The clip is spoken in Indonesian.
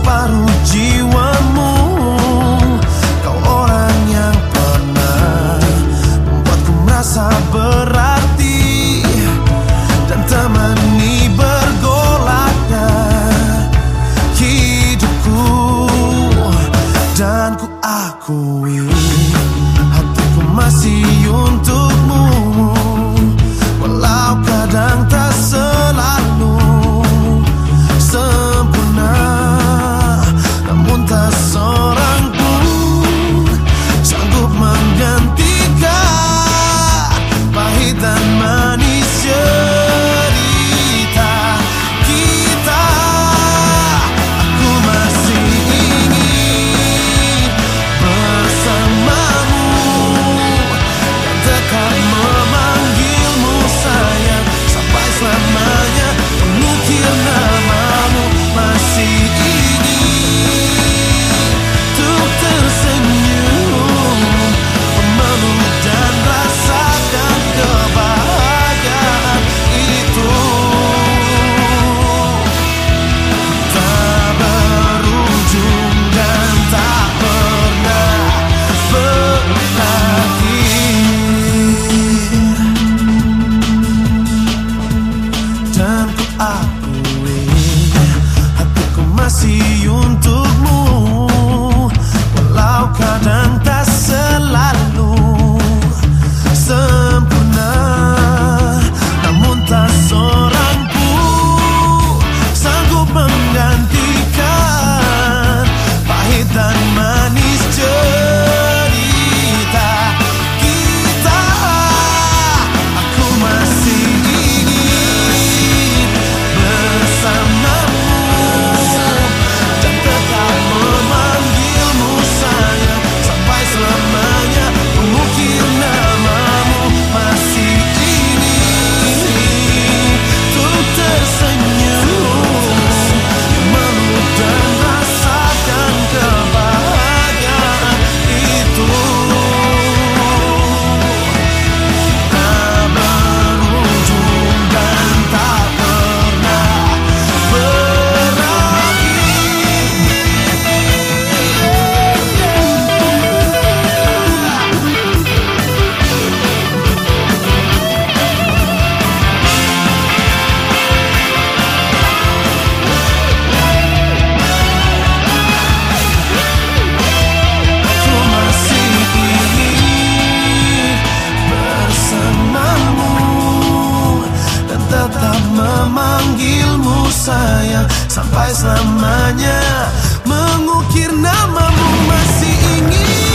separuh jiwamu. Kau orang yang pernah membuatku merasa berarti. Dan temani bergolaknya hidupku. Dan ku akui hatiku masih untuk memanggilmu sayang. Sampai selamanya mengukir namamu masih ingin